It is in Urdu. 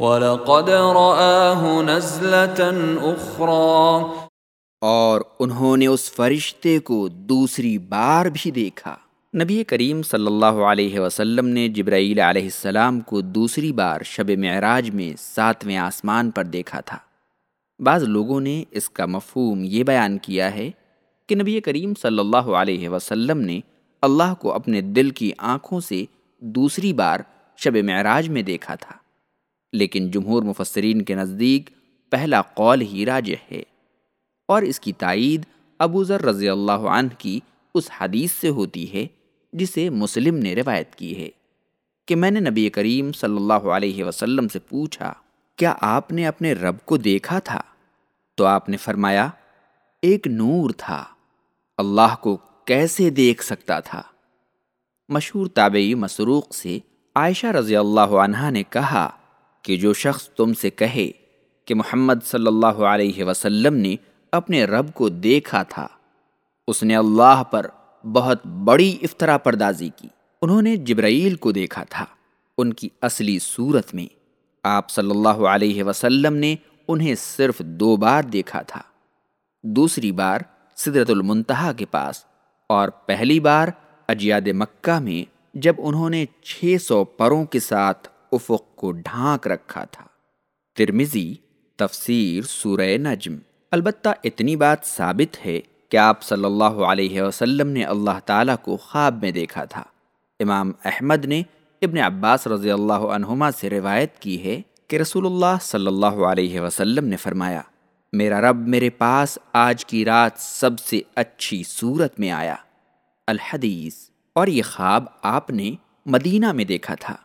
وَلَقَدْ رَآهُ نَزْلَةً أُخْرَى. اور انہوں نے اس فرشتے کو دوسری بار بھی دیکھا۔ نبی کریم صلی اللہ علیہ وسلم نے جبرائیل علیہ السلام کو دوسری بار شب معراج میں ساتویں آسمان پر دیکھا تھا۔ بعض لوگوں نے اس کا مفہوم یہ بیان کیا ہے کہ نبی کریم صلی اللہ علیہ وسلم نے اللہ کو اپنے دل کی آنکھوں سے دوسری بار شب معراج میں دیکھا تھا۔ لیکن جمہور مفسرین کے نزدیک پہلا قول ہی راجح ہے۔ اور اس کی تائید ابو ذر رضی اللہ عنہ کی اس حدیث سے ہوتی ہے، جسے مسلم نے روایت کی ہے۔ کہ میں نے نبی کریم صلی اللہ علیہ وسلم سے پوچھا، کیا آپ نے اپنے رب کو دیکھا تھا؟ تو آپ نے فرمایا، ایک نور تھا۔ اللہ کو کیسے دیکھ سکتا تھا؟ مشہور تابعی مسروق سے عائشہ رضی اللہ عنہ نے کہا کہ جو شخص تم سے کہے کہ محمد صلی اللہ علیہ وسلم نے اپنے رب کو دیکھا تھا، اس نے اللہ پر بہت بڑی افطرا پردازی کی۔ انہوں نے جبرائیل کو دیکھا تھا، ان کی اصلی صورت میں آپ صلی اللہ علیہ وسلم نے انہیں صرف دو بار دیکھا تھا۔ دوسری بار صدرت المنتہا کے پاس اور پہلی بار اجیاد مکہ میں جب انہوں نے چھ سو پروں کے ساتھ افق کو ڈھانک رکھا تھا۔ ترمزی تفسیر سورہ نجم۔ البتہ اتنی بات ثابت ہے کہ آپ صلی اللہ علیہ وسلم نے اللہ تعالیٰ کو خواب میں دیکھا تھا۔ امام احمد نے ابن عباس رضی اللہ عنہما سے روایت کی ہے کہ رسول اللہ صلی اللہ علیہ وسلم نے فرمایا، میرا رب میرے پاس آج کی رات سب سے اچھی صورت میں آیا۔ الحدیث۔ اور یہ خواب آپ نے مدینہ میں دیکھا تھا۔